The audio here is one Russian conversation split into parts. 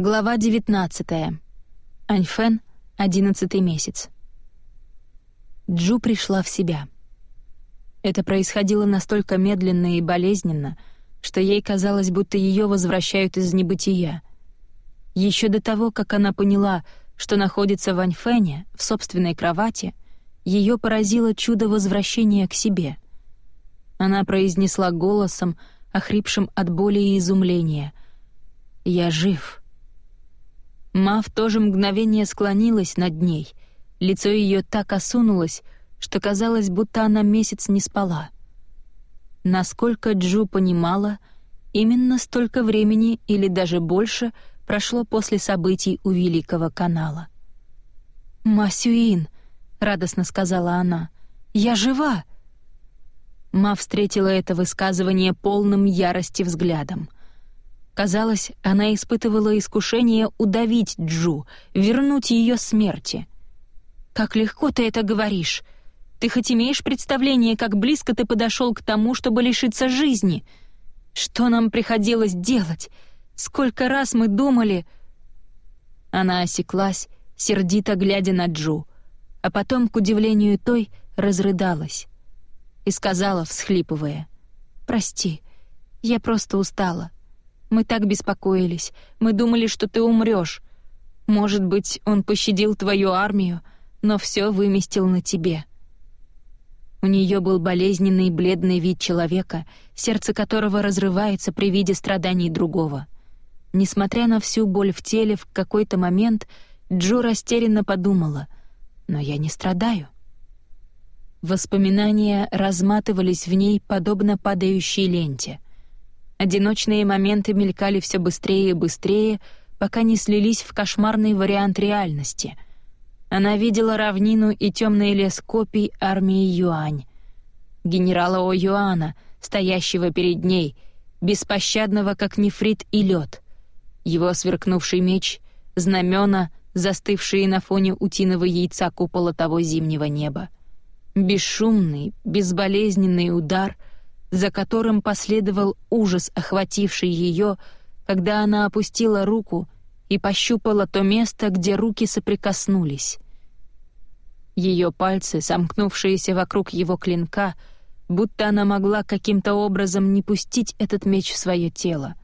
Глава 19. Аньфен, одиннадцатый месяц. Джу пришла в себя. Это происходило настолько медленно и болезненно, что ей казалось, будто ее возвращают из небытия. Еще до того, как она поняла, что находится в Аньфене, в собственной кровати, ее поразило чудо возвращения к себе. Она произнесла голосом, охрипшим от боли и изумления. «Я жив». Ма в то же мгновение склонилась над ней. Лицо ее так осунулось, что казалось, будто она месяц не спала. Насколько Джу понимала, именно столько времени или даже больше прошло после событий у Великого канала. «Масюин», — радостно сказала она, — «я жива!» Ма встретила это высказывание полным ярости взглядом — Казалось, она испытывала искушение удавить Джу, вернуть ее смерти. «Как легко ты это говоришь! Ты хоть имеешь представление, как близко ты подошел к тому, чтобы лишиться жизни? Что нам приходилось делать? Сколько раз мы думали...» Она осеклась, сердито глядя на Джу, а потом, к удивлению той, разрыдалась и сказала, всхлипывая, «Прости, я просто устала. Мы так беспокоились. Мы думали, что ты умрёшь. Может быть, он пощадил твою армию, но всё выместил на тебе». У неё был болезненный бледный вид человека, сердце которого разрывается при виде страданий другого. Несмотря на всю боль в теле, в какой-то момент Джо растерянно подумала «Но я не страдаю». Воспоминания разматывались в ней, подобно падающей ленте — Одиночные моменты мелькали все быстрее и быстрее, пока не слились в кошмарный вариант реальности. Она видела равнину и темный лес копий армии Юань. Генерала О Юана, стоящего перед ней, беспощадного, как нефрит и лед. Его сверкнувший меч, знамена, застывшие на фоне утиного яйца купола того зимнего неба. Бесшумный, безболезненный удар — за которым последовал ужас, охвативший ее, когда она опустила руку и пощупала то место, где руки соприкоснулись. Ее пальцы, сомкнувшиеся вокруг его клинка, будто она могла каким-то образом не пустить этот меч в свое тело.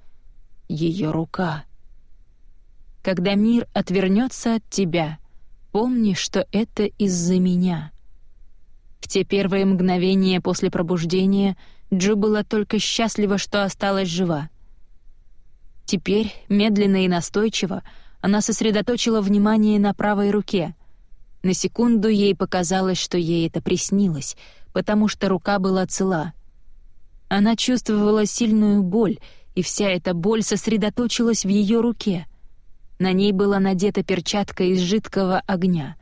Ее рука. Когда мир отвернется от тебя, помни, что это из-за меня. В те первые мгновения после пробуждения — Джо была только счастлива, что осталась жива. Теперь, медленно и настойчиво, она сосредоточила внимание на правой руке. На секунду ей показалось, что ей это приснилось, потому что рука была цела. Она чувствовала сильную боль, и вся эта боль сосредоточилась в ее руке. На ней была надета перчатка из жидкого огня.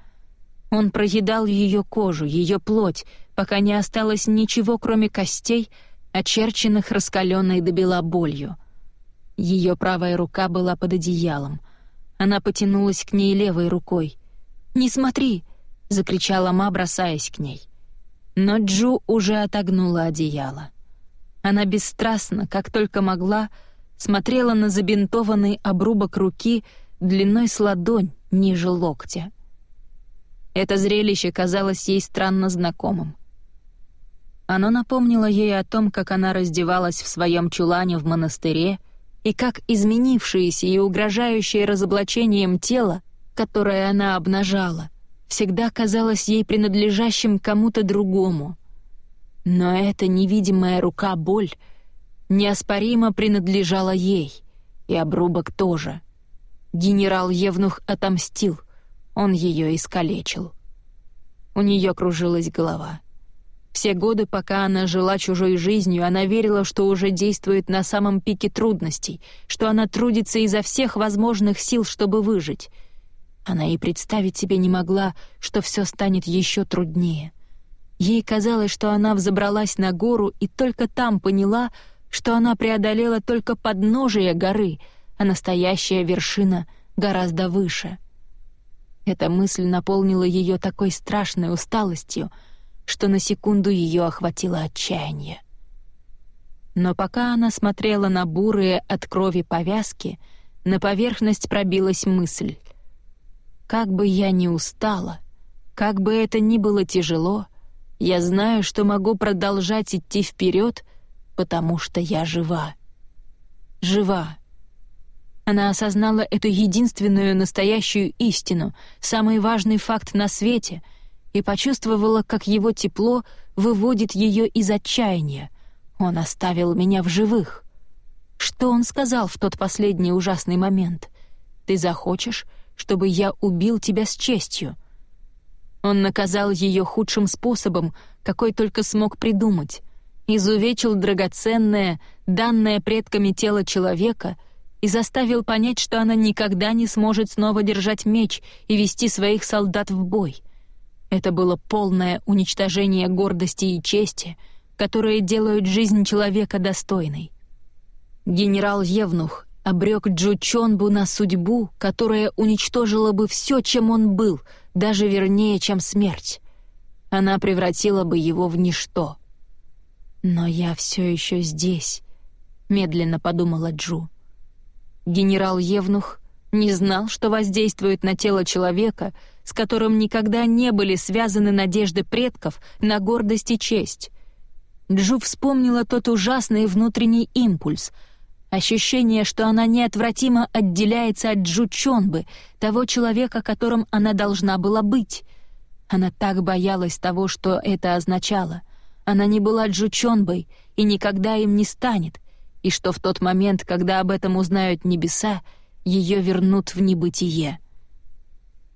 Он проедал ее кожу, ее плоть, пока не осталось ничего, кроме костей, очерченных раскаленной до бела болью. Ее правая рука была под одеялом. Она потянулась к ней левой рукой. «Не смотри!» — закричала Ма, бросаясь к ней. Но Джу уже отогнула одеяло. Она бесстрастно, как только могла, смотрела на забинтованный обрубок руки длиной с ладонь ниже локтя. Это зрелище казалось ей странно знакомым. Оно напомнило ей о том, как она раздевалась в своем чулане в монастыре, и как изменившееся и угрожающее разоблачением тело, которое она обнажала, всегда казалось ей принадлежащим кому-то другому. Но эта невидимая рука-боль неоспоримо принадлежала ей, и обрубок тоже. Генерал Евнух отомстил, он ее искалечил. У нее кружилась голова — все годы, пока она жила чужой жизнью, она верила, что уже действует на самом пике трудностей, что она трудится изо всех возможных сил, чтобы выжить. Она и представить себе не могла, что все станет еще труднее. Ей казалось, что она взобралась на гору и только там поняла, что она преодолела только подножие горы, а настоящая вершина гораздо выше. Эта мысль наполнила ее такой страшной усталостью — что на секунду ее охватило отчаяние. Но пока она смотрела на бурые от крови повязки, на поверхность пробилась мысль. «Как бы я ни устала, как бы это ни было тяжело, я знаю, что могу продолжать идти вперед, потому что я жива. Жива». Она осознала эту единственную настоящую истину, самый важный факт на свете, и почувствовала, как его тепло выводит ее из отчаяния. Он оставил меня в живых. Что он сказал в тот последний ужасный момент? «Ты захочешь, чтобы я убил тебя с честью?» Он наказал ее худшим способом, какой только смог придумать. Изувечил драгоценное, данное предками тело человека — и заставил понять, что она никогда не сможет снова держать меч и вести своих солдат в бой. Это было полное уничтожение гордости и чести, которые делают жизнь человека достойной. Генерал Евнух обрек Джу Чонбу на судьбу, которая уничтожила бы все, чем он был, даже вернее, чем смерть. Она превратила бы его в ничто. «Но я все еще здесь», — медленно подумала Джу. Генерал Евнух не знал, что воздействует на тело человека, с которым никогда не были связаны надежды предков на гордость и честь. Джу вспомнила тот ужасный внутренний импульс, ощущение, что она неотвратимо отделяется от Джу Чонбы, того человека, которым она должна была быть. Она так боялась того, что это означало. Она не была Джу Чонбой и никогда им не станет, и что в тот момент, когда об этом узнают небеса, ее вернут в небытие.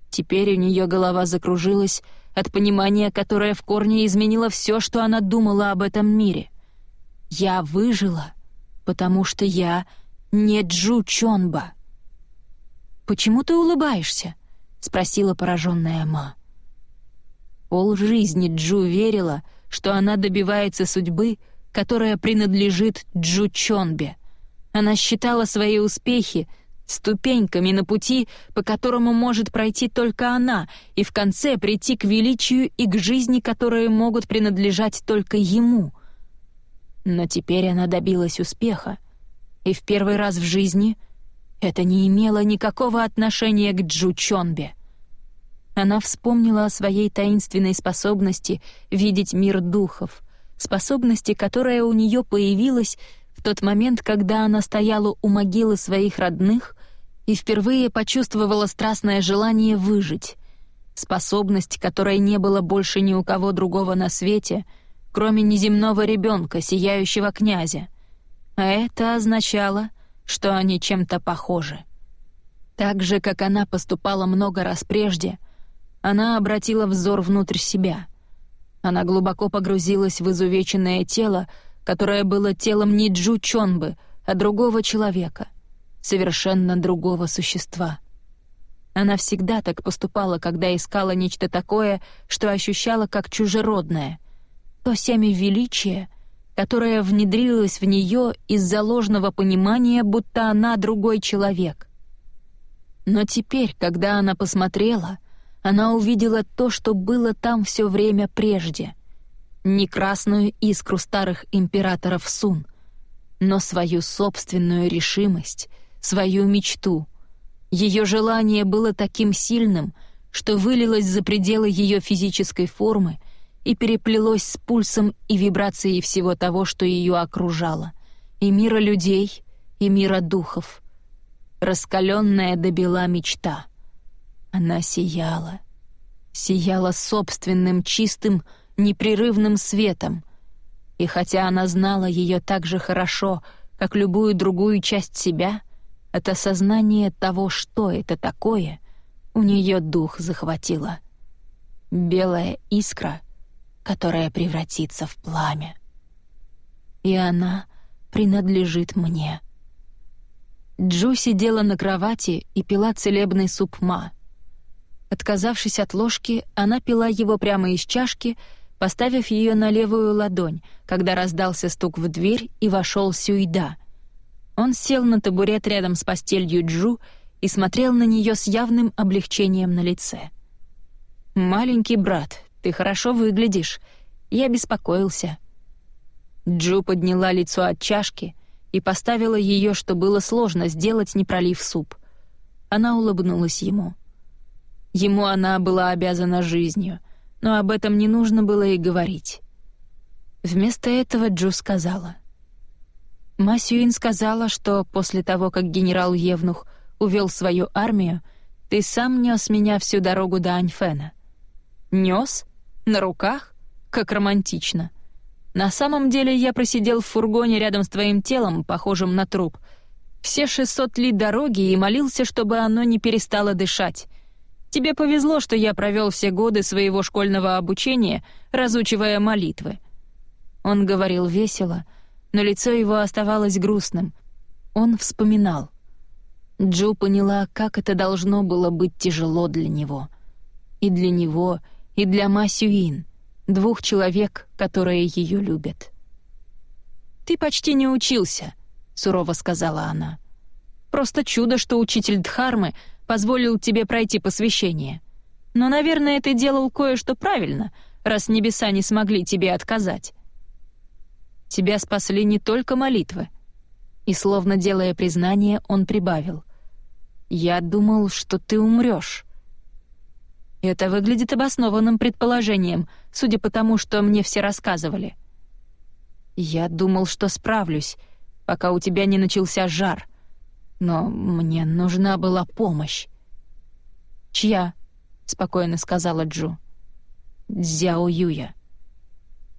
Теперь у нее голова закружилась от понимания, которое в корне изменило все, что она думала об этом мире. «Я выжила, потому что я не Джу Чонба». «Почему ты улыбаешься?» — спросила пораженная Ма. Пол жизни Джу верила, что она добивается судьбы, которая принадлежит Джу Чонбе. Она считала свои успехи ступеньками на пути, по которому может пройти только она, и в конце прийти к величию и к жизни, которые могут принадлежать только ему. Но теперь она добилась успеха, и в первый раз в жизни это не имело никакого отношения к Джу Чонбе. Она вспомнила о своей таинственной способности видеть мир духов — способности, которая у нее появилась в тот момент, когда она стояла у могилы своих родных и впервые почувствовала страстное желание выжить. Способность, которой не было больше ни у кого другого на свете, кроме неземного ребенка, сияющего князя. А это означало, что они чем-то похожи. Так же, как она поступала много раз прежде, она обратила взор внутрь себя — она глубоко погрузилась в изувеченное тело, которое было телом не Джу Чонбы, а другого человека, совершенно другого существа. Она всегда так поступала, когда искала нечто такое, что ощущала как чужеродное. То семя величия, которое внедрилось в нее из-за ложного понимания, будто она другой человек. Но теперь, когда она посмотрела — она увидела то, что было там все время прежде. Не красную искру старых императоров Сун, но свою собственную решимость, свою мечту. Ее желание было таким сильным, что вылилось за пределы ее физической формы и переплелось с пульсом и вибрацией всего того, что ее окружало, и мира людей, и мира духов. Раскаленная до бела мечта — она сияла. Сияла собственным чистым, непрерывным светом. И хотя она знала ее так же хорошо, как любую другую часть себя, от осознания того, что это такое, у нее дух захватило. Белая искра, которая превратится в пламя. И она принадлежит мне. Джу сидела на кровати и пила целебный суп ма — Отказавшись от ложки, она пила его прямо из чашки, поставив ее на левую ладонь, когда раздался стук в дверь и вошел Сюйда. Он сел на табурет рядом с постелью Джу и смотрел на нее с явным облегчением на лице. «Маленький брат, ты хорошо выглядишь. Я беспокоился». Джу подняла лицо от чашки, и поставила ее, что было сложно сделать, не пролив суп. Она улыбнулась ему. Ему она была обязана жизнью, но об этом не нужно было и говорить. Вместо этого Джу сказала. «Масюин сказала, что после того, как генерал Евнух увел свою армию, ты сам нес меня всю дорогу до Аньфена». «Нес? На руках? Как романтично!» На самом деле я просидел в фургоне рядом с твоим телом, похожим на труп, все 600 ли дороги и молился, чтобы оно не перестало дышать. Тебе повезло, что я провел все годы своего школьного обучения, разучивая молитвы. Он говорил весело, но лицо его оставалось грустным. Он вспоминал. Джо поняла, как это должно было быть тяжело для него. И для него, и для Ма Сюин — двух человек, которые ее любят. «Ты почти не учился», — сурово сказала она. «Просто чудо, что учитель Дхармы позволил тебе пройти посвящение. Но, наверное, ты делал кое-что правильно, раз небеса не смогли тебе отказать. Тебя спасли не только молитвы». И, словно делая признание, он прибавил. «Я думал, что ты умрешь. Это выглядит обоснованным предположением, судя по тому, что мне все рассказывали. Я думал, что справлюсь, пока у тебя не начался жар. Но мне нужна была помощь. «Чья?» — спокойно сказала Джу. «Дзяо Юя».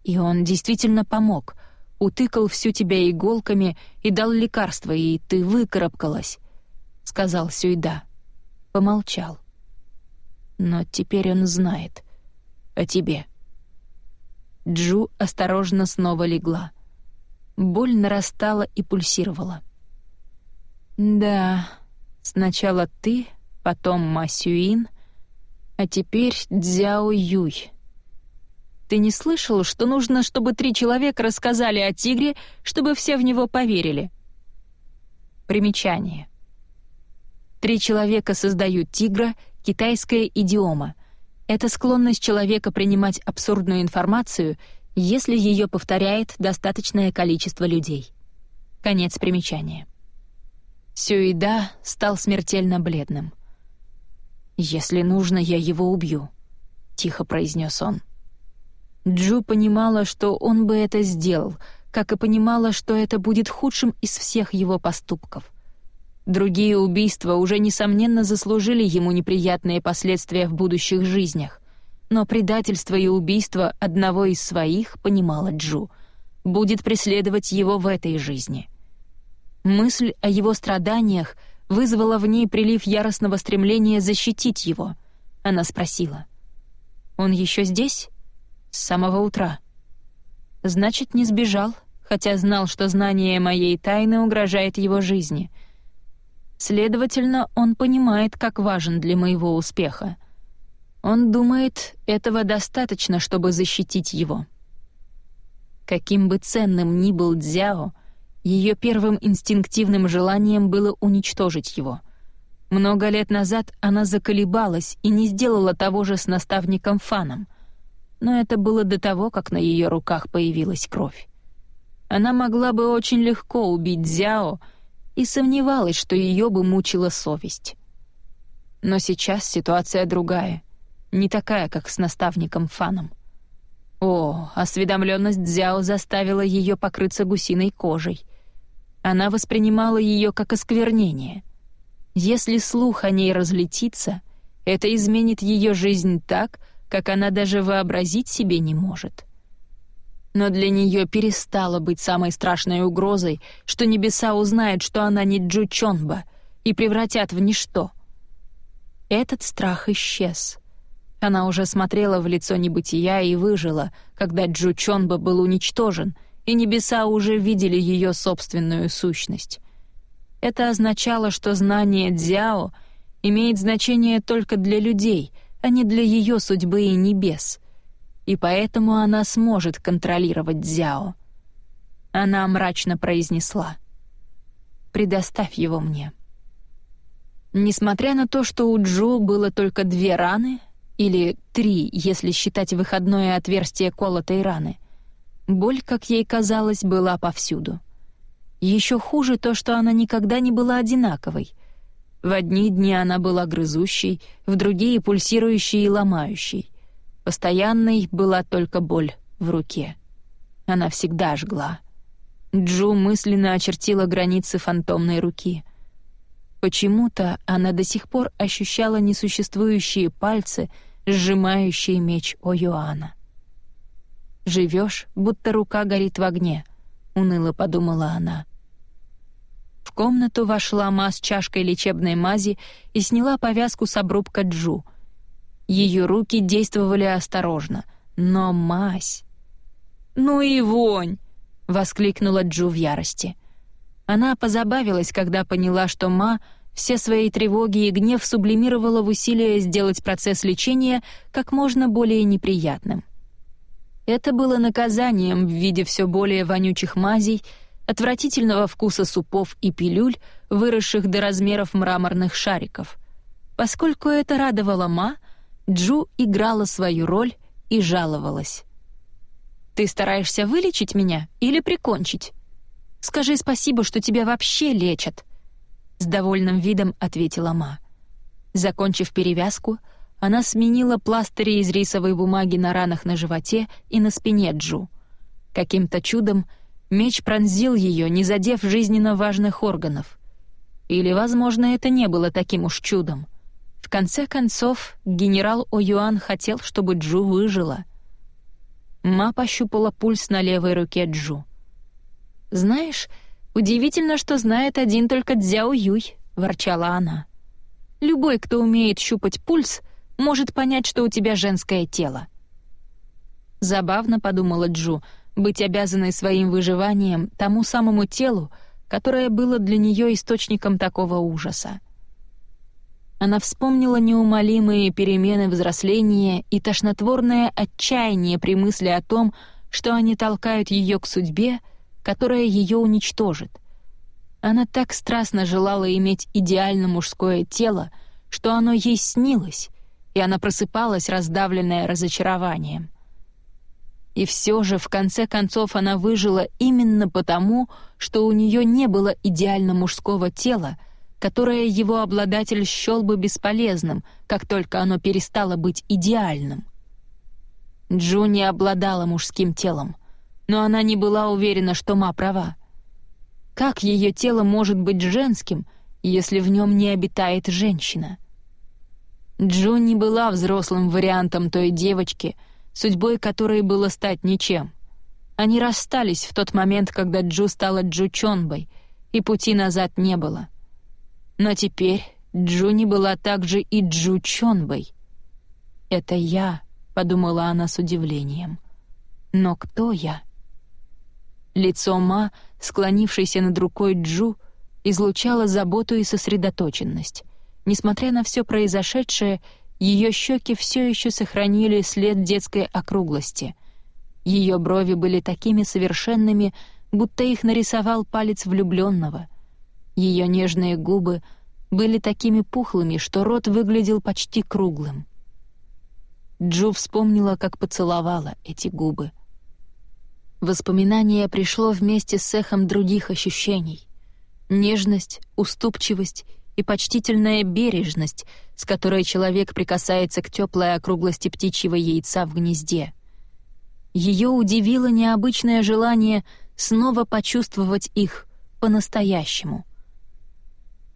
И он действительно помог, утыкал всю тебя иголками и дал лекарство, и ты выкарабкалась, — сказал Сюйда. Помолчал но теперь он знает. О тебе». Джу осторожно снова легла. Боль нарастала и пульсировала. «Да, сначала ты, потом Масюин, а теперь Дзяо Юй. Ты не слышал, что нужно, чтобы три человека рассказали о тигре, чтобы все в него поверили?» Примечание. Три человека создают тигра — китайская идиома. Это склонность человека принимать абсурдную информацию, если ее повторяет достаточное количество людей. Конец примечания. Сюида стал смертельно бледным. «Если нужно, я его убью», — тихо произнес он. Джу понимала, что он бы это сделал, как и понимала, что это будет худшим из всех его поступков — Другие убийства уже, несомненно, заслужили ему неприятные последствия в будущих жизнях. Но предательство и убийство одного из своих, понимала Джу, будет преследовать его в этой жизни. Мысль о его страданиях вызвала в ней прилив яростного стремления защитить его. Она спросила. «Он еще здесь?» «С самого утра». «Значит, не сбежал, хотя знал, что знание моей тайны угрожает его жизни», Следовательно, он понимает, как важен для моего успеха. Он думает, этого достаточно, чтобы защитить его. Каким бы ценным ни был Дзяо, ее первым инстинктивным желанием было уничтожить его. Много лет назад она заколебалась и не сделала того же с наставником Фаном, но это было до того, как на ее руках появилась кровь. Она могла бы очень легко убить Дзяо, и сомневалась, что ее бы мучила совесть. Но сейчас ситуация другая, не такая, как с наставником Фаном. О, осведомленность Дзяо заставила ее покрыться гусиной кожей. Она воспринимала ее как осквернение. Если слух о ней разлетится, это изменит ее жизнь так, как она даже вообразить себе не может но для нее перестало быть самой страшной угрозой, что небеса узнают, что она не Джу Чонба, и превратят в ничто. Этот страх исчез. Она уже смотрела в лицо небытия и выжила, когда Джу Чонба был уничтожен, и небеса уже видели ее собственную сущность. Это означало, что знание Дзяо имеет значение только для людей, а не для ее судьбы и небес — и поэтому она сможет контролировать Дзяо. Она мрачно произнесла. «Предоставь его мне». Несмотря на то, что у Джо было только две раны, или три, если считать выходное отверстие колотой раны, боль, как ей казалось, была повсюду. Еще хуже то, что она никогда не была одинаковой. В одни дни она была грызущей, в другие — пульсирующей и ломающей. Постоянной была только боль в руке. Она всегда жгла. Джу мысленно очертила границы фантомной руки. Почему-то она до сих пор ощущала несуществующие пальцы, сжимающие меч О'Юана. «Живешь, будто рука горит в огне», — уныло подумала она. Комнату вошла Ма с чашкой лечебной мази и сняла повязку с обрубка Джу. Ее руки действовали осторожно, но мазь... «Ну и вонь!» — воскликнула Джу в ярости. Она позабавилась, когда поняла, что Ма все свои тревоги и гнев сублимировала в усилие сделать процесс лечения как можно более неприятным. Это было наказанием в виде все более вонючих мазей, отвратительного вкуса супов и пилюль, выросших до размеров мраморных шариков. Поскольку это радовало Ма, Джу играла свою роль и жаловалась. «Ты стараешься вылечить меня или прикончить? Скажи спасибо, что тебя вообще лечат», — с довольным видом ответила Ма. Закончив перевязку, она сменила пластыри из рисовой бумаги на ранах на животе и на спине Джу. Каким-то чудом меч пронзил ее, не задев жизненно важных органов. Или, возможно, это не было таким уж чудом. В конце концов, генерал О'Юан хотел, чтобы Джу выжила. Ма пощупала пульс на левой руке Джу. «Знаешь, удивительно, что знает один только Дзяо Юй», — ворчала она. «Любой, кто умеет щупать пульс, может понять, что у тебя женское тело». Забавно, подумала Джу, быть обязанной своим выживанием тому самому телу, которое было для нее источником такого ужаса. Она вспомнила неумолимые перемены взросления и тошнотворное отчаяние при мысли о том, что они толкают ее к судьбе, которая ее уничтожит. Она так страстно желала иметь идеально мужское тело, что оно ей снилось, и она просыпалась, раздавленная разочарованием. И все же, в конце концов, она выжила именно потому, что у нее не было идеально мужского тела, которое его обладатель счел бы бесполезным, как только оно перестало быть идеальным. Джу не обладала мужским телом, но она не была уверена, что Ма права. Как ее тело может быть женским, если в нем не обитает женщина? — Джо не была взрослым вариантом той девочки, судьбой которой было стать ничем. Они расстались в тот момент, когда Джу стала Джу Чонбой, и пути назад не было. Но теперь Джу не была также и Джу Чонбой. «Это я», — подумала она с удивлением. «Но кто я?» Лицо Ма, склонившейся над рукой Джу, излучало заботу и сосредоточенность. Несмотря на все произошедшее, ее щеки все еще сохранили след детской округлости. Ее брови были такими совершенными, будто их нарисовал палец влюбленного. Ее нежные губы были такими пухлыми, что рот выглядел почти круглым. Джу вспомнила, как поцеловала эти губы. Воспоминание пришло вместе с эхом других ощущений. Нежность, уступчивость и почтительная бережность, с которой человек прикасается к теплой округлости птичьего яйца в гнезде. Ее удивило необычное желание снова почувствовать их по-настоящему.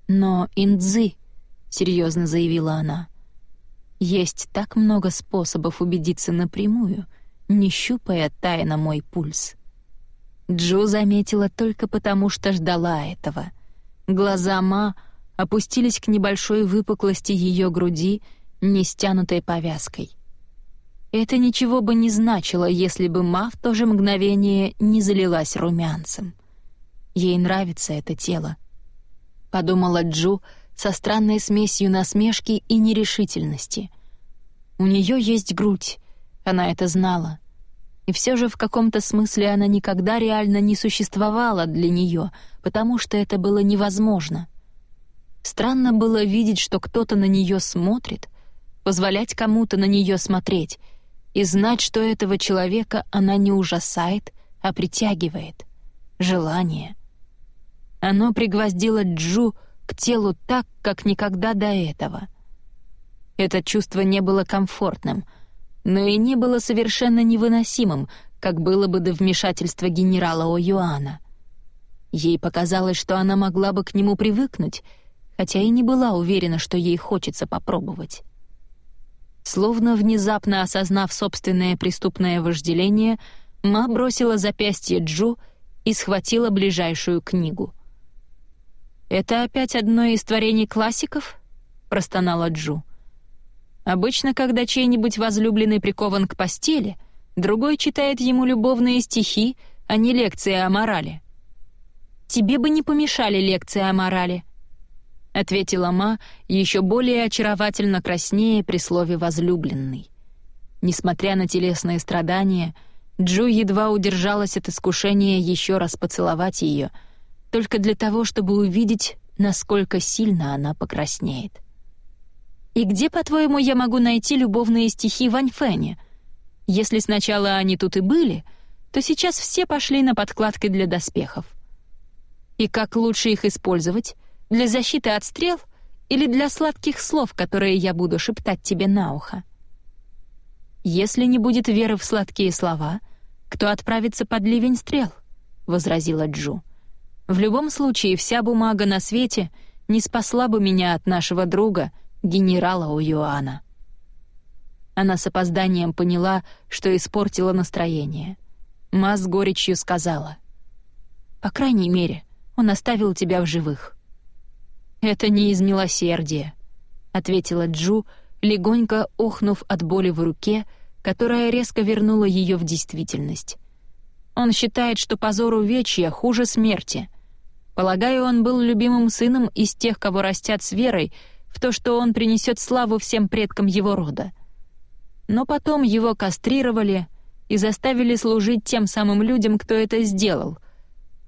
«Но, Индзы», — серьезно заявила она, — «есть так много способов убедиться напрямую, не щупая тайно мой пульс». Джо заметила только потому, что ждала этого. Глаза Ма — опустились к небольшой выпуклости ее груди, не стянутой повязкой. Это ничего бы не значило, если бы Ма в то же мгновение не залилась румянцем. Ей нравится это тело. Подумала Джу со странной смесью насмешки и нерешительности. У нее есть грудь, она это знала. И все же в каком-то смысле она никогда реально не существовала для нее, потому что это было невозможно. Странно было видеть, что кто-то на нее смотрит, позволять кому-то на нее смотреть и знать, что этого человека она не ужасает, а притягивает. Желание. Оно пригвоздило Джу к телу так, как никогда до этого. Это чувство не было комфортным, но и не было совершенно невыносимым, как было бы до вмешательства генерала О'Юана. Ей показалось, что она могла бы к нему привыкнуть, хотя и не была уверена, что ей хочется попробовать. Словно внезапно осознав собственное преступное вожделение, Ма бросила запястье Джу и схватила ближайшую книгу. «Это опять одно из творений классиков?» — простонала Джу. «Обычно, когда чей-нибудь возлюбленный прикован к постели, другой читает ему любовные стихи, а не лекции о морали». «Тебе бы не помешали лекции о морали», — ответила Ма, еще более очаровательно краснее при слове «возлюбленный». Несмотря на телесные страдания, Джу едва удержалась от искушения еще раз поцеловать ее, только для того, чтобы увидеть, насколько сильно она покраснеет. «И где, по-твоему, я могу найти любовные стихи Вань Фэне? Если сначала они тут и были, то сейчас все пошли на подкладки для доспехов. И как лучше их использовать?» Для защиты от стрел или для сладких слов, которые я буду шептать тебе на ухо? Если не будет веры в сладкие слова, кто отправится под ливень стрел? возразила Джу. В любом случае, вся бумага на свете не спасла бы меня от нашего друга, генерала Уюана. Она с опозданием поняла, что испортила настроение. Ма с горечью сказала. «По крайней мере, он оставил тебя в живых». «Это не из милосердия», — ответила Джу, легонько охнув от боли в руке, которая резко вернула ее в действительность. «Он считает, что позор увечья хуже смерти. Полагаю, он был любимым сыном из тех, кого растят с верой, в то, что он принесет славу всем предкам его рода. Но потом его кастрировали и заставили служить тем самым людям, кто это сделал.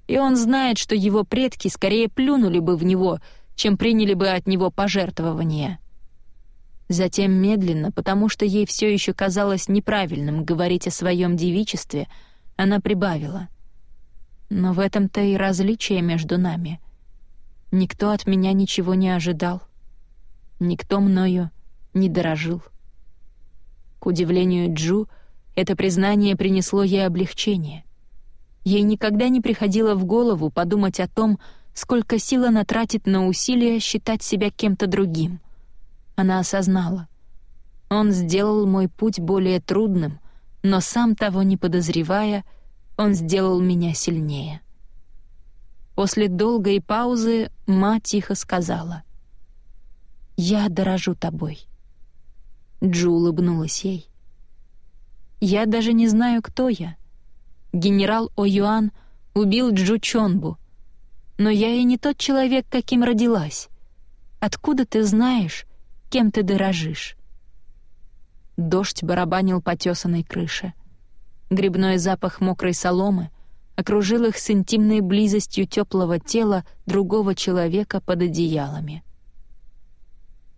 И он знает, что его предки скорее плюнули бы в него — чем приняли бы от него пожертвования. Затем медленно, потому что ей все еще казалось неправильным говорить о своем девичестве, она прибавила. «Но в этом-то и различие между нами. Никто от меня ничего не ожидал. Никто мною не дорожил». К удивлению Джу, это признание принесло ей облегчение. Ей никогда не приходило в голову подумать о том, сколько сил она тратит на усилия считать себя кем-то другим. Она осознала. Он сделал мой путь более трудным, но сам того не подозревая, он сделал меня сильнее. После долгой паузы Ма тихо сказала. «Я дорожу тобой». Джу улыбнулась ей. «Я даже не знаю, кто я. Генерал О'Юан убил Джу Чонбу, но я и не тот человек, каким родилась. Откуда ты знаешь, кем ты дорожишь?» Дождь барабанил по тесаной крыше. Грибной запах мокрой соломы окружил их с интимной близостью теплого тела другого человека под одеялами.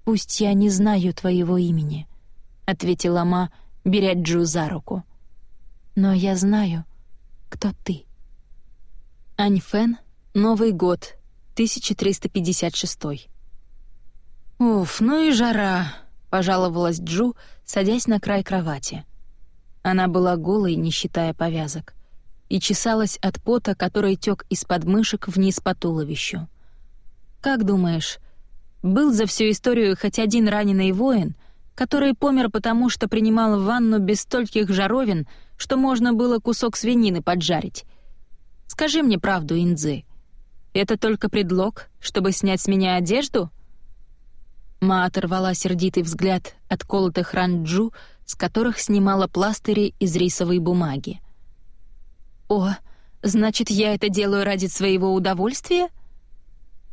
«Пусть я не знаю твоего имени», — ответила Ма, беря Джу за руку. «Но я знаю, кто ты». Аньфен Новый год, 1356. «Уф, ну и жара», — пожаловалась Джу, садясь на край кровати. Она была голой, не считая повязок, и чесалась от пота, который тек из подмышек вниз по туловищу. «Как думаешь, был за всю историю хоть один раненый воин, который помер потому, что принимал ванну без стольких жаровин, что можно было кусок свинины поджарить? Скажи мне правду, Индзы». Это только предлог, чтобы снять с меня одежду?» Ма оторвала сердитый взгляд от колотых ран Джу, с которых снимала пластыри из рисовой бумаги. «О, значит, я это делаю ради своего удовольствия?»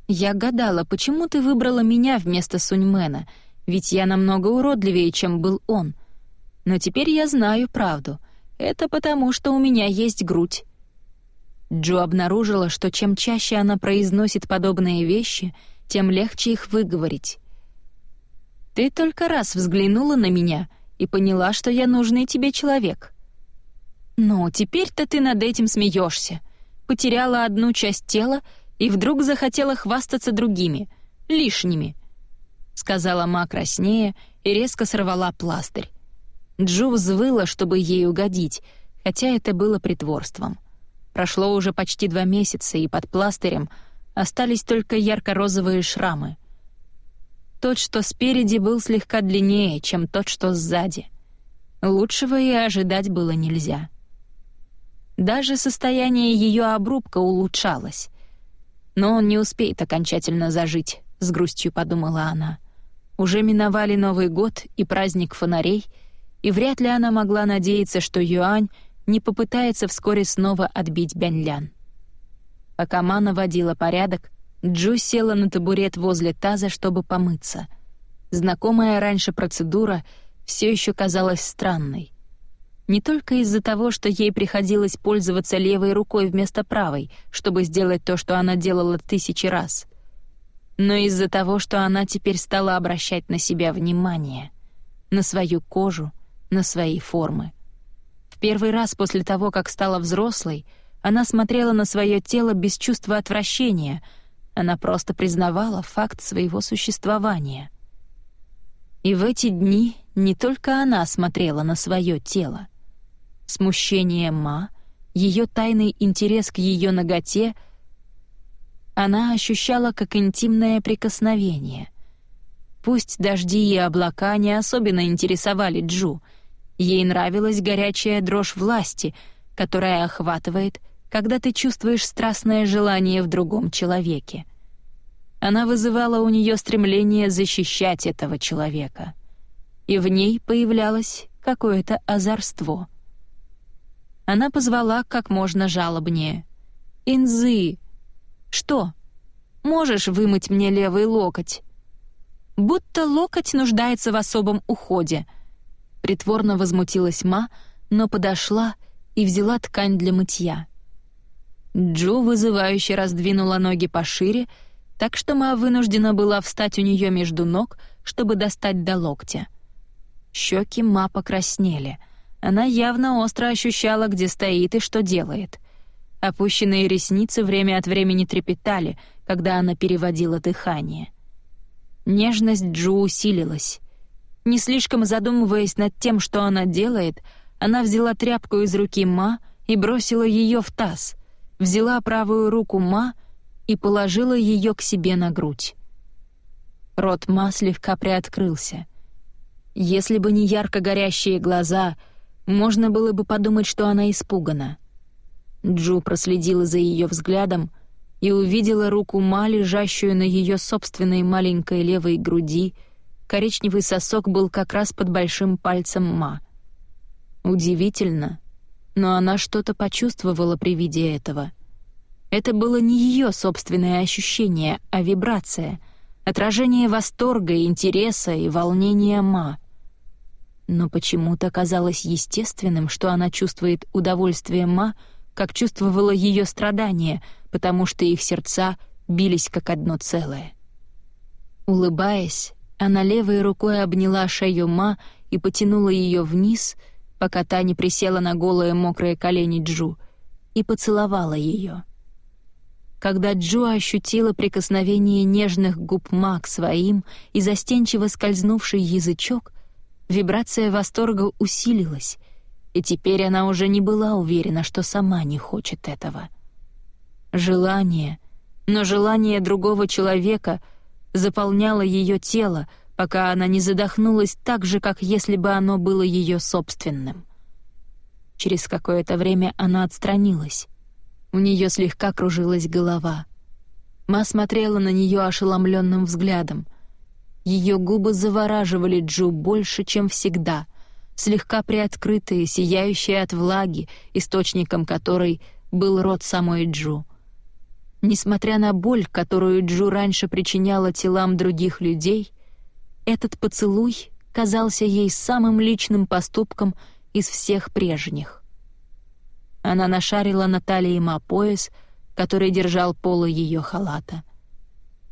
«Я гадала, почему ты выбрала меня вместо Суньмена, ведь я намного уродливее, чем был он. Но теперь я знаю правду. Это потому, что у меня есть грудь. Джо обнаружила, что чем чаще она произносит подобные вещи, тем легче их выговорить. «Ты только раз взглянула на меня и поняла, что я нужный тебе человек. Но теперь-то ты над этим смеешься. Потеряла одну часть тела, и вдруг захотела хвастаться другими, лишними, сказала Ма краснее и резко сорвала пластырь. Джу взвыла, чтобы ей угодить, хотя это было притворством. Прошло уже почти два месяца, и под пластырем остались только ярко-розовые шрамы. Тот, что спереди, был слегка длиннее, чем тот, что сзади. Лучшего и ожидать было нельзя. Даже состояние ее обрубка улучшалось. Но он не успеет окончательно зажить, с грустью подумала она. Уже миновали Новый год и праздник фонарей, и вряд ли она могла надеяться, что Юань не попытается вскоре снова отбить Бяньлян. Пока Ма наводила порядок, Джу села на табурет возле таза, чтобы помыться. Знакомая раньше процедура все еще казалась странной. Не только из-за того, что ей приходилось пользоваться левой рукой вместо правой, чтобы сделать то, что она делала тысячи раз, но из-за того, что она теперь стала обращать на себя внимание, на свою кожу, на свои формы. В первый раз после того, как стала взрослой, она смотрела на свое тело без чувства отвращения, она просто признавала факт своего существования. И в эти дни не только она смотрела на свое тело. Смущение Ма, ее тайный интерес к ее ноготе она ощущала как интимное прикосновение. Пусть дожди и облака не особенно интересовали Джу — Ей нравилась горячая дрожь власти, которая охватывает, когда ты чувствуешь страстное желание в другом человеке. Она вызывала у нее стремление защищать этого человека. И в ней появлялось какое-то озорство. Она позвала как можно жалобнее. «Инзы!» «Что? Можешь вымыть мне левый локоть?» «Будто локоть нуждается в особом уходе», — Притворно возмутилась Ма, но подошла и взяла ткань для мытья. Джо вызывающе раздвинула ноги пошире, так что Ма вынуждена была встать у нее между ног, чтобы достать до локтя. Щеки Ма покраснели. Она явно остро ощущала, где стоит и что делает. Опущенные ресницы время от времени трепетали, когда она переводила дыхание. Нежность Джо усилилась. Не слишком задумываясь над тем, что она делает, она взяла тряпку из руки Ма и бросила ее в таз, взяла правую руку Ма и положила ее к себе на грудь. Рот Ма слегка приоткрылся. Если бы не ярко горящие глаза, можно было бы подумать, что она испугана. Джу проследила за ее взглядом и увидела руку Ма, лежащую на ее собственной маленькой левой груди, Коричневый сосок был как раз под большим пальцем Ма. Удивительно, но она что-то почувствовала при виде этого. Это было не ее собственное ощущение, а вибрация, отражение восторга, интереса и волнения Ма. Но почему-то казалось естественным, что она чувствует удовольствие Ма, как чувствовала ее страдания, потому что их сердца бились как одно целое. Улыбаясь, она левой рукой обняла шею Ма и потянула ее вниз, пока та не присела на голые мокрые колени Джу, и поцеловала ее. Когда Джу ощутила прикосновение нежных губ Ма к своим и застенчиво скользнувший язычок, вибрация восторга усилилась, и теперь она уже не была уверена, что сама не хочет этого. Желание, но желание другого человека — заполняло ее тело, пока она не задохнулась так же, как если бы оно было ее собственным. Через какое-то время она отстранилась. У нее слегка кружилась голова. Ма смотрела на нее ошеломленным взглядом. Ее губы завораживали Джу больше, чем всегда, слегка приоткрытые, сияющие от влаги, источником которой был рот самой Джу — Несмотря на боль, которую Джу раньше причиняла телам других людей, этот поцелуй казался ей самым личным поступком из всех прежних. Она нашарила на талии Ма пояс, который держал полы ее халата.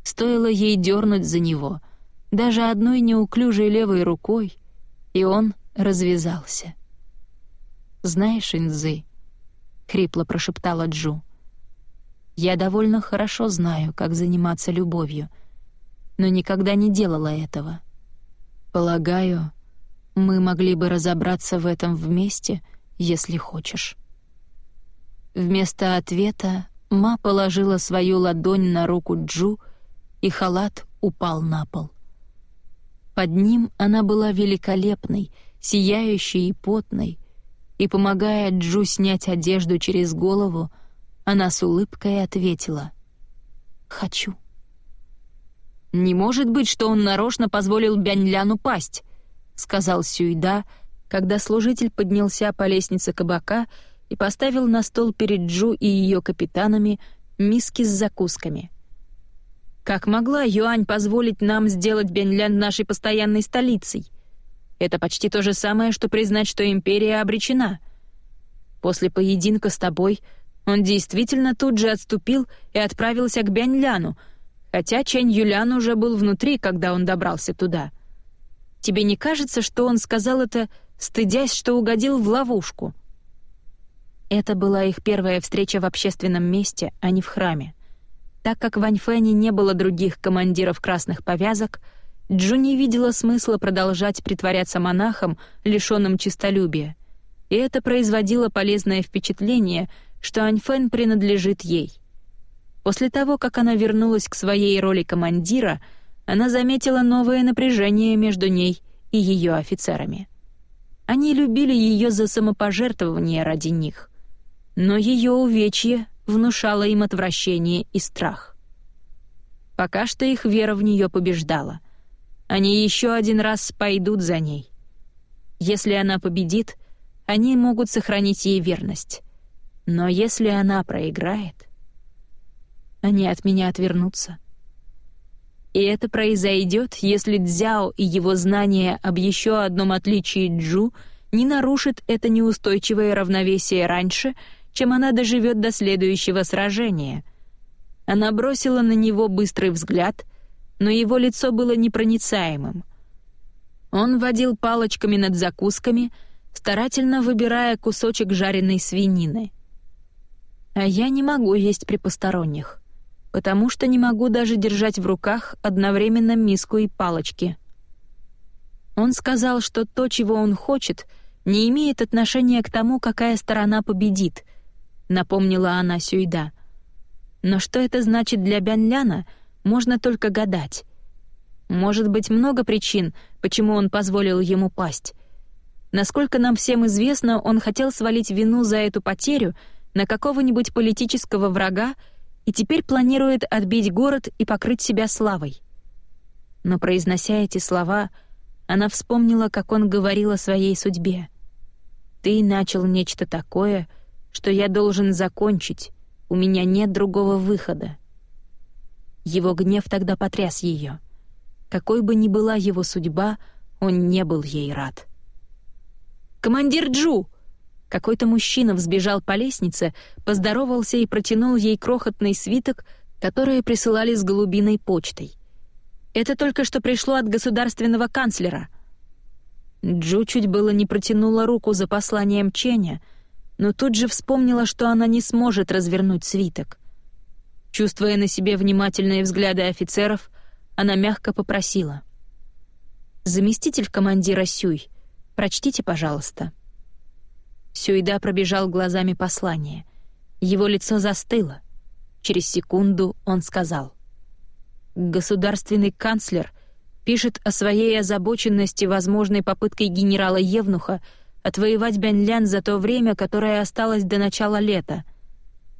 Стоило ей дернуть за него, даже одной неуклюжей левой рукой, и он развязался. «Знаешь, Инзы», — хрипло прошептала Джу, — Я довольно хорошо знаю, как заниматься любовью, но никогда не делала этого. Полагаю, мы могли бы разобраться в этом вместе, если хочешь». Вместо ответа Ма положила свою ладонь на руку Джу, и халат упал на пол. Под ним она была великолепной, сияющей и потной, и, помогая Джу снять одежду через голову, она с улыбкой ответила «Хочу». «Не может быть, что он нарочно позволил Бяньлян упасть», — сказал Сюйда, когда служитель поднялся по лестнице кабака и поставил на стол перед Джу и ее капитанами миски с закусками. «Как могла Юань позволить нам сделать Бенлян нашей постоянной столицей? Это почти то же самое, что признать, что империя обречена. После поединка с тобой он действительно тут же отступил и отправился к Бяньляну, хотя Чэнь Юлян уже был внутри, когда он добрался туда. Тебе не кажется, что он сказал это, стыдясь, что угодил в ловушку?» Это была их первая встреча в общественном месте, а не в храме. Так как в Аньфэне не было других командиров красных повязок, Джу не видела смысла продолжать притворяться монахом, лишённым честолюбия. И это производило полезное впечатление, что Аньфэн принадлежит ей. После того, как она вернулась к своей роли командира, она заметила новое напряжение между ней и ее офицерами. Они любили ее за самопожертвование ради них но ее увечье внушало им отвращение и страх. Пока что их вера в нее побеждала. Они еще один раз пойдут за ней. Если она победит, они могут сохранить ей верность. Но если она проиграет, они от меня отвернутся. И это произойдет, если Дзяо и его знания об еще одном отличии Джу не нарушит это неустойчивое равновесие раньше, чем она доживет до следующего сражения. Она бросила на него быстрый взгляд, но его лицо было непроницаемым. Он водил палочками над закусками, старательно выбирая кусочек жареной свинины. А я не могу есть при посторонних, потому что не могу даже держать в руках одновременно миску и палочки. Он сказал, что то, чего он хочет, не имеет отношения к тому, какая сторона победит — напомнила она Сюйда. Но что это значит для Бянляна, можно только гадать. Может быть, много причин, почему он позволил ему пасть. Насколько нам всем известно, он хотел свалить вину за эту потерю на какого-нибудь политического врага и теперь планирует отбить город и покрыть себя славой. Но произнося эти слова, она вспомнила, как он говорил о своей судьбе. «Ты начал нечто такое, — что я должен закончить, у меня нет другого выхода. Его гнев тогда потряс ее. Какой бы ни была его судьба, он не был ей рад. «Командир Джу!» Какой-то мужчина взбежал по лестнице, поздоровался и протянул ей крохотный свиток, который присылали с голубиной почтой. «Это только что пришло от государственного канцлера». Джу чуть было не протянула руку за посланием Ченя, но тут же вспомнила, что она не сможет развернуть свиток. Чувствуя на себе внимательные взгляды офицеров, она мягко попросила. «Заместитель командира Сюй, прочтите, пожалуйста». Сюйда пробежал глазами послание. Его лицо застыло. Через секунду он сказал. «Государственный канцлер пишет о своей озабоченности возможной попыткой генерала Евнуха отвоевать Бяньлян за то время, которое осталось до начала лета.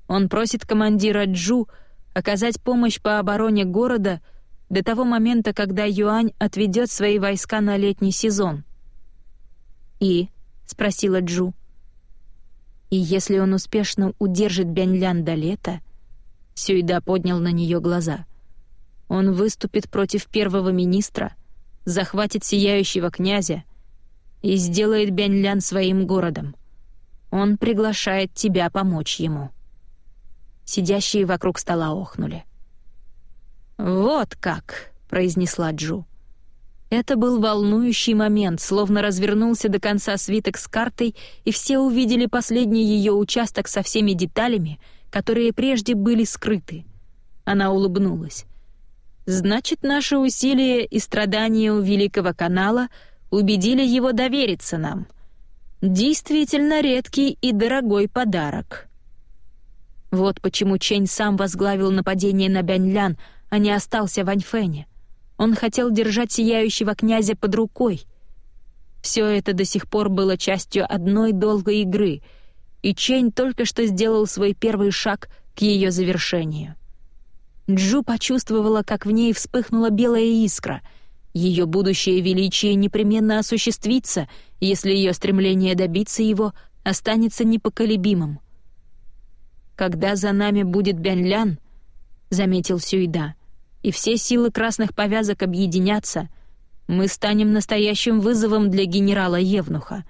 Он просит командира Джу оказать помощь по обороне города до того момента, когда Юань отведет свои войска на летний сезон. «И?» — спросила Джу. «И если он успешно удержит Бяньлян до лета...» Сюйда поднял на нее глаза. «Он выступит против первого министра, захватит сияющего князя, и сделает Бяньлян своим городом. Он приглашает тебя помочь ему». Сидящие вокруг стола охнули. «Вот как!» — произнесла Джу. Это был волнующий момент, словно развернулся до конца свиток с картой, и все увидели последний ее участок со всеми деталями, которые прежде были скрыты. Она улыбнулась. «Значит, наши усилия и страдания у Великого канала убедили его довериться нам. Действительно редкий и дорогой подарок». Вот почему Чень сам возглавил нападение на Бяньлян, а не остался в Аньфэне. Он хотел держать сияющего князя под рукой. Все это до сих пор было частью одной долгой игры, и Чень только что сделал свой первый шаг к ее завершению. Джу почувствовала, как в ней вспыхнула белая искра. Ее будущее величие непременно осуществится, если ее стремление добиться его останется непоколебимым. «Когда за нами будет Бяньлян», — заметил Сюйда, «и все силы красных повязок объединятся, мы станем настоящим вызовом для генерала Евнуха,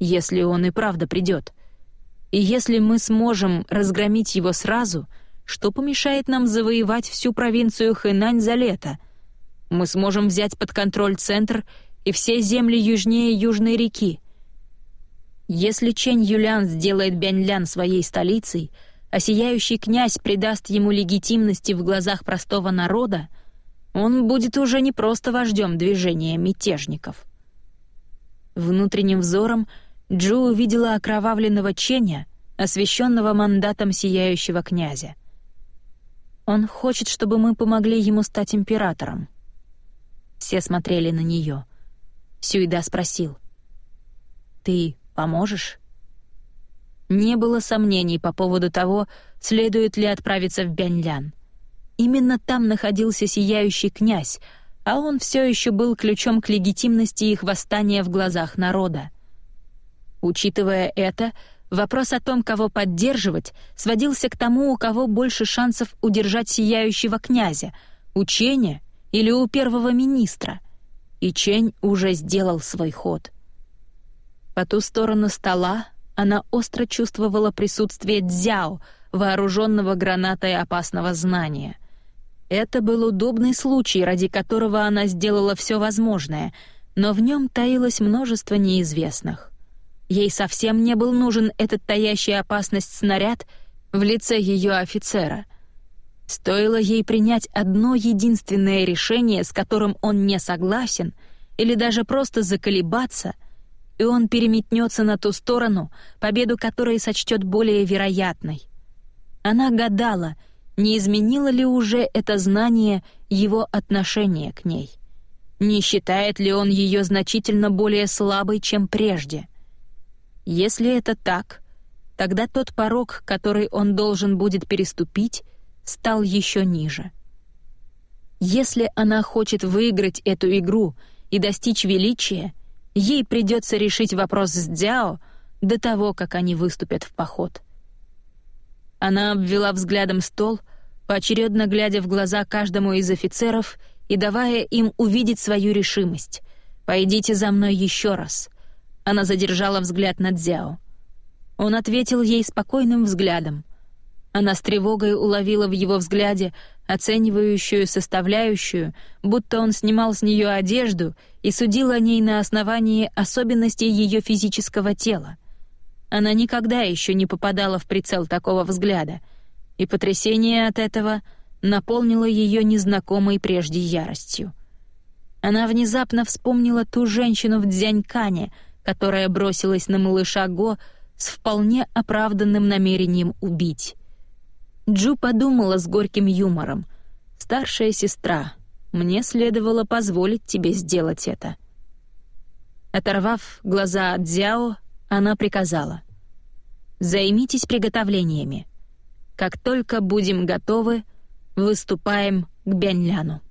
если он и правда придет. И если мы сможем разгромить его сразу, что помешает нам завоевать всю провинцию Хэнань за лето? Мы сможем взять под контроль центр и все земли южнее Южной реки. Если Чэнь Юлян сделает Бяньлян своей столицей — а сияющий князь придаст ему легитимности в глазах простого народа, он будет уже не просто вождем движения мятежников. Внутренним взором Джу увидела окровавленного Ченя, освященного мандатом сияющего князя. Он хочет, чтобы мы помогли ему стать императором. Все смотрели на нее. Сюйда спросил. «Ты поможешь?» Не было сомнений по поводу того, следует ли отправиться в Бяньлян. Именно там находился сияющий князь, а он все еще был ключом к легитимности их восстания в глазах народа. Учитывая это, вопрос о том, кого поддерживать, сводился к тому, у кого больше шансов удержать сияющего князя — у Ченя или у первого министра. И Чень уже сделал свой ход. По ту сторону стола она остро чувствовала присутствие Дзяо, вооруженного гранатой опасного знания. Это был удобный случай, ради которого она сделала все возможное, но в нем таилось множество неизвестных. Ей совсем не был нужен этот таящий опасность снаряд в лице ее офицера. Стоило ей принять одно единственное решение, с которым он не согласен, или даже просто заколебаться — и он переметнется на ту сторону, победу которой сочтет более вероятной. Она гадала, не изменило ли уже это знание его отношение к ней. Не считает ли он ее значительно более слабой, чем прежде? Если это так, тогда тот порог, который он должен будет переступить, стал еще ниже. Если она хочет выиграть эту игру и достичь величия, ей придется решить вопрос с Дзяо до того, как они выступят в поход. Она обвела взглядом стол, поочередно глядя в глаза каждому из офицеров и давая им увидеть свою решимость. «Пойдите за мной еще раз». Она задержала взгляд на Дзяо. Он ответил ей спокойным взглядом. Она с тревогой уловила в его взгляде оценивающую составляющую, будто он снимал с нее одежду и судил о ней на основании особенностей ее физического тела. Она никогда еще не попадала в прицел такого взгляда, и потрясение от этого наполнило ее незнакомой прежде яростью. Она внезапно вспомнила ту женщину в Дзянькане, которая бросилась на малыша Го с вполне оправданным намерением убить. Джу подумала с горьким юмором. «Старшая сестра, мне следовало позволить тебе сделать это». Оторвав глаза от Дзяо, она приказала. «Займитесь приготовлениями. Как только будем готовы, выступаем к Бяньляну».